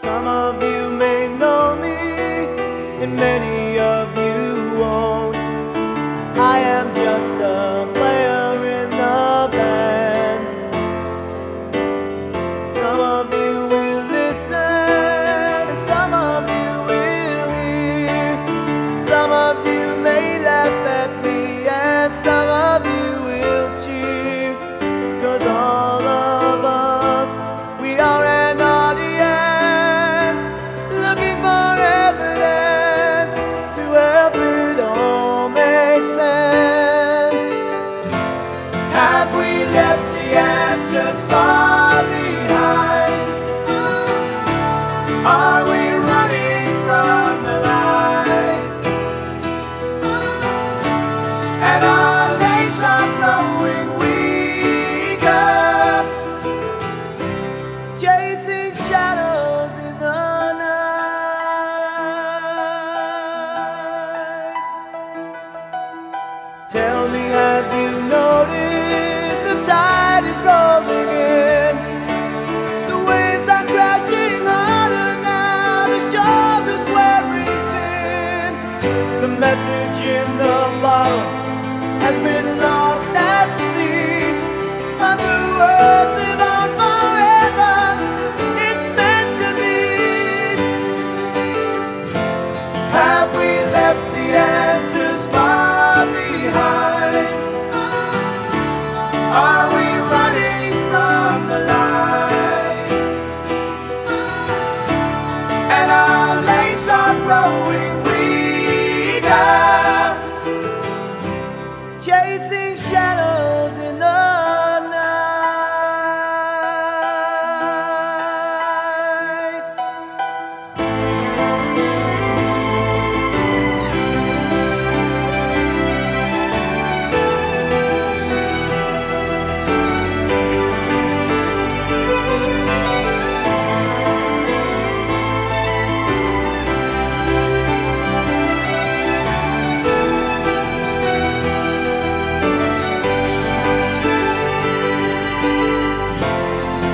Some of you may know me, and many of I will message in the bottle has been lost at sea. My new earth